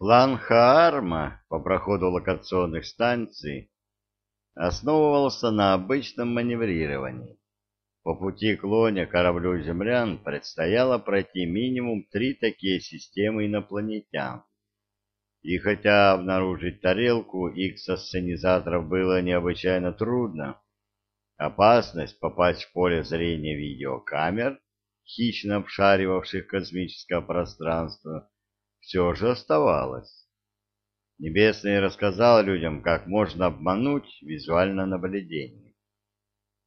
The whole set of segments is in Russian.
План Хаарма по проходу локационных станций основывался на обычном маневрировании. По пути к Лоне кораблю землян предстояло пройти минимум три такие системы инопланетян. И хотя обнаружить тарелку икс-ассенизаторов было необычайно трудно, опасность попасть в поле зрения видеокамер, хищно обшаривавших космическое пространство, все же оставалась. Небесный рассказал людям, как можно обмануть визуальное наблюдение.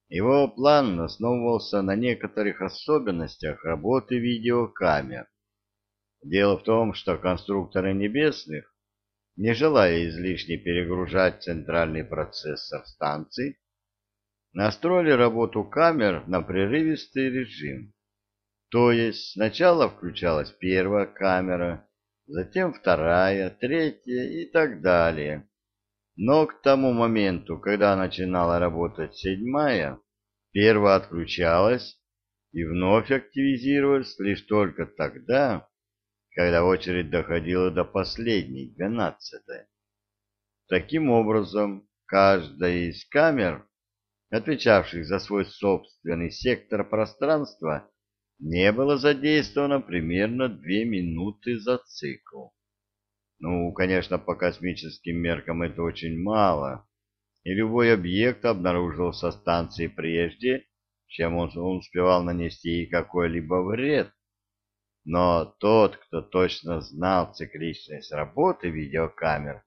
Его план основывался на некоторых особенностях работы видеокамер. Дело в том, что конструкторы небесных, не желая излишне перегружать центральный процессор станции, настроили работу камер на прерывистый режим. То есть сначала включалась первая камера, затем вторая, третья и так далее. Но к тому моменту, когда начинала работать седьмая, первая отключалась и вновь активизировалась лишь только тогда, когда очередь доходила до последней, двенадцатой. Таким образом, каждая из камер, отвечавших за свой собственный сектор пространства, не было задействовано примерно две минуты за цикл. Ну, конечно, по космическим меркам это очень мало, и любой объект обнаружил со станции прежде, чем он успевал нанести ей какой-либо вред. Но тот, кто точно знал цикличность работы видеокамер,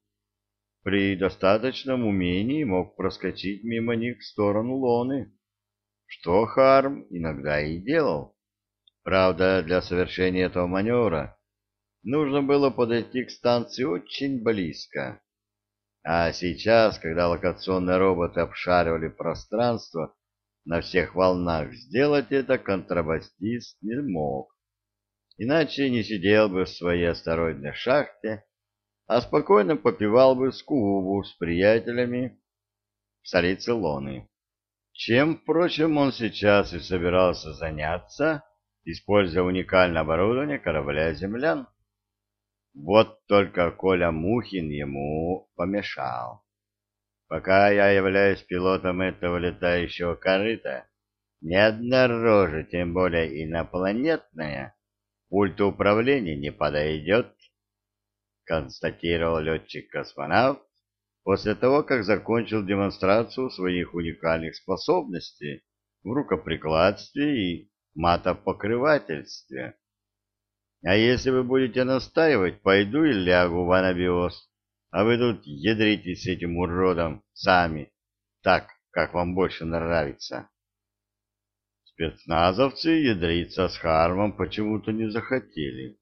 при достаточном умении мог проскочить мимо них в сторону Лоны, что Харм иногда и делал. Правда, для совершения этого маневра нужно было подойти к станции очень близко. А сейчас, когда локационные роботы обшаривали пространство на всех волнах, сделать это контрабастист не мог. Иначе не сидел бы в своей астероидной шахте, а спокойно попивал бы скубу с приятелями в столице Лоны. Чем, впрочем, он сейчас и собирался заняться, используя уникальное оборудование корабля землян. Вот только Коля Мухин ему помешал. Пока я являюсь пилотом этого летающего корыта, ни одна рожа, тем более инопланетная, пульту управления не подойдет, констатировал летчик-космонавт после того, как закончил демонстрацию своих уникальных способностей в рукоприкладстве и матопокрывательстве. А если вы будете настаивать, пойду и лягу в анабиоз, а вы тут ядрите с этим уродом сами, так, как вам больше нравится. Спецназовцы ядриться с Хармом почему-то не захотели,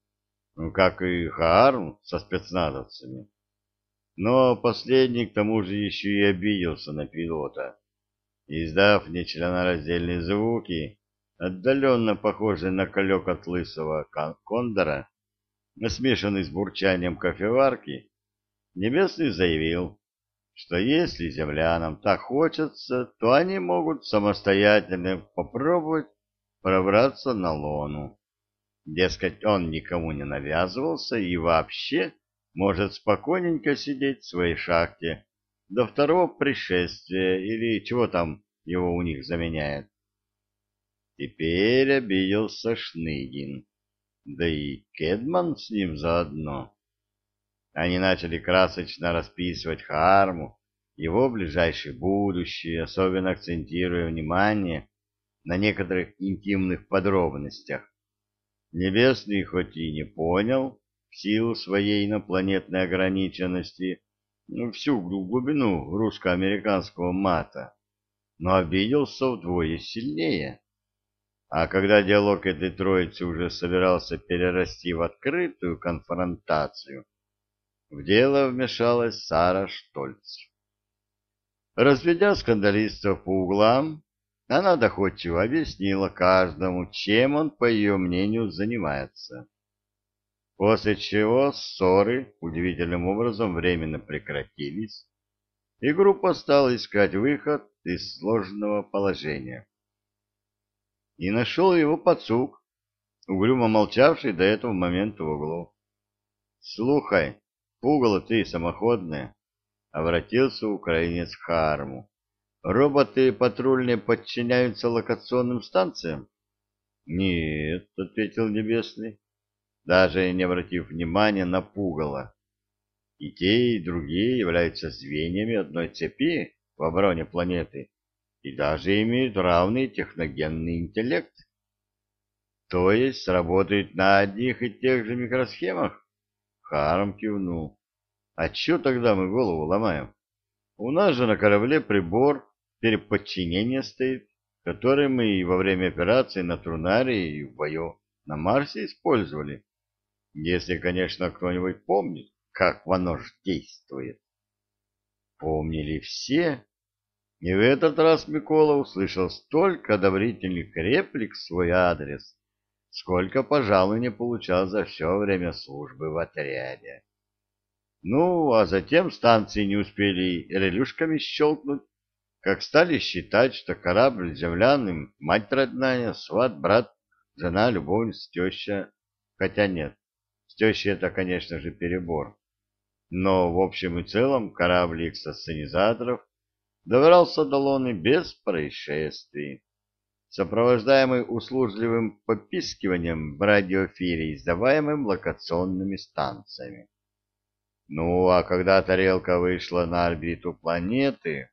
ну, как и Харм со спецназовцами. Но последний к тому же еще и обиделся на пилота. Издав нечленораздельные звуки, отдаленно похожий на колек от лысого кондора, смешанный с бурчанием кофеварки, Небесный заявил, что если землянам так хочется, то они могут самостоятельно попробовать пробраться на лону. Дескать, он никому не навязывался и вообще может спокойненько сидеть в своей шахте до второго пришествия или чего там его у них заменяет. Теперь обиделся Шныгин. Да и Кедман с ним заодно. Они начали красочно расписывать Харму, его ближайшее будущее, особенно акцентируя внимание на некоторых интимных подробностях. Небесный хоть и не понял, в силу своей инопланетной ограниченности, ну, всю глубину русско-американского мата, но обиделся вдвое сильнее. А когда диалог этой троицы уже собирался перерасти в открытую конфронтацию, в дело вмешалась Сара Штольц. Разведя скандалистов по углам, она доходчиво объяснила каждому, чем он, по ее мнению, занимается. После чего ссоры удивительным образом временно прекратились, и группа стала искать выход из сложного положения и нашел его пацук, угрюмо молчавший до этого момента в углу. — Слухай, пугало ты самоходное, — обратился украинец к Харму. Роботы патрульные подчиняются локационным станциям? — Нет, — ответил Небесный, даже не обратив внимания на пугало. И те, и другие являются звеньями одной цепи в обороне планеты и даже имеют равный техногенный интеллект. То есть работают на одних и тех же микросхемах? Харм кивнул. А чё тогда мы голову ломаем? У нас же на корабле прибор переподчинения стоит, который мы и во время операции на Трунаре и в бою на Марсе использовали. Если, конечно, кто-нибудь помнит, как оно ж действует. Помнили все, и в этот раз Микола услышал столько одобрительных реплик в свой адрес, сколько, пожалуй, не получал за все время службы в отряде. Ну, а затем станции не успели релюшками щелкнуть, как стали считать, что корабль земляным мать родная, сват, брат, жена, любовница, теща. Хотя нет, с тещей это, конечно же, перебор. Но в общем и целом корабль эксценизаторов добрался до Луны без происшествий, сопровождаемый услужливым попискиванием в радиоэфире, издаваемым локационными станциями. Ну, а когда тарелка вышла на орбиту планеты,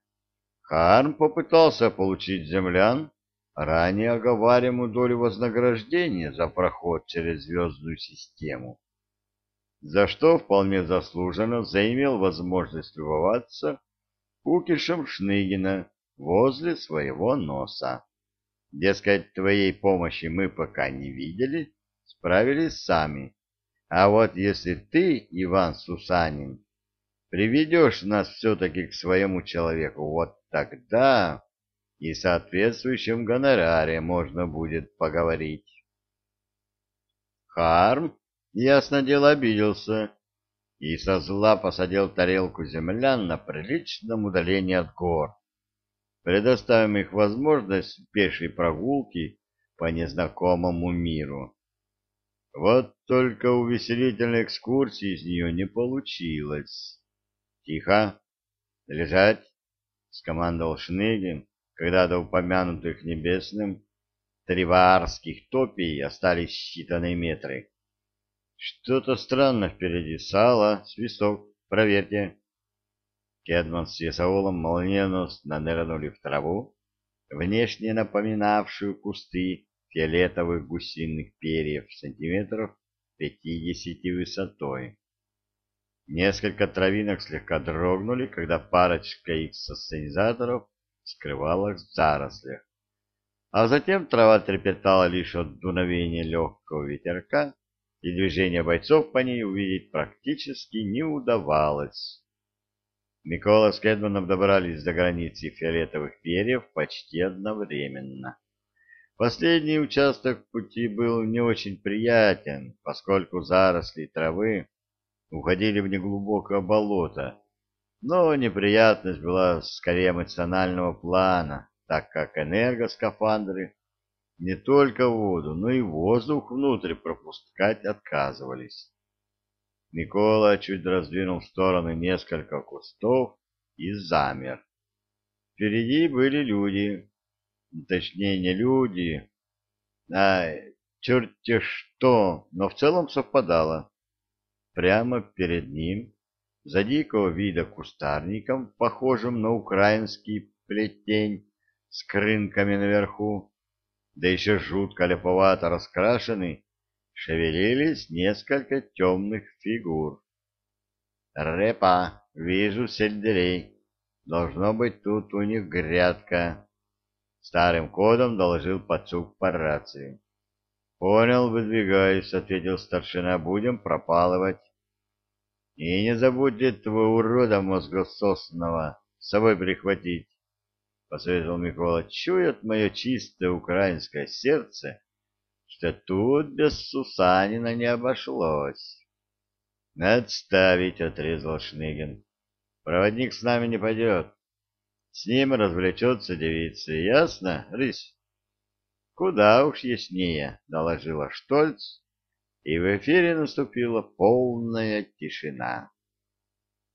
Харм попытался получить землян ранее оговариваемую долю вознаграждения за проход через звездную систему, за что вполне заслуженно заимел возможность любоваться кукишем Шныгина возле своего носа. Дескать, твоей помощи мы пока не видели, справились сами. А вот если ты, Иван Сусанин, приведешь нас все-таки к своему человеку, вот тогда и соответствующем гонораре можно будет поговорить. Харм, ясно дело, обиделся и со зла посадил тарелку землян на приличном удалении от гор, предоставив их возможность пешей прогулки по незнакомому миру. Вот только увеселительной экскурсии из нее не получилось. «Тихо! Лежать!» — скомандовал Шныгин, когда до упомянутых небесным триварских топий остались считанные метры. Что-то странно впереди. Сало, свисток. Проверьте. Кедман с Ясаулом молниеносно нырнули в траву, внешне напоминавшую кусты фиолетовых гусиных перьев сантиметров пятидесяти высотой. Несколько травинок слегка дрогнули, когда парочка их сосценизаторов скрывалась в зарослях. А затем трава трепетала лишь от дуновения легкого ветерка, и движение бойцов по ней увидеть практически не удавалось. Микола с Кедманом добрались до границы фиолетовых перьев почти одновременно. Последний участок пути был не очень приятен, поскольку заросли травы уходили в неглубокое болото, но неприятность была скорее эмоционального плана, так как энергоскафандры не только воду, но и воздух внутрь пропускать отказывались. Никола чуть раздвинул в стороны несколько кустов и замер. Впереди были люди, точнее не люди, а черти что, но в целом совпадало. Прямо перед ним, за дикого вида кустарником, похожим на украинский плетень с крынками наверху, да еще жутко леповато раскрашены, шевелились несколько темных фигур. «Репа, вижу сельдерей. Должно быть, тут у них грядка», — старым кодом доложил пацук по рации. «Понял, выдвигаюсь», — ответил старшина, — «будем пропалывать». «И не забудь этого урода мозгососного с собой прихватить» посоветовал Микола, чует мое чистое украинское сердце, что тут без Сусанина не обошлось. — Отставить, — отрезал Шныгин. — Проводник с нами не пойдет. С ним развлечется девица. Ясно, рысь? — Куда уж яснее, — доложила Штольц, и в эфире наступила полная тишина.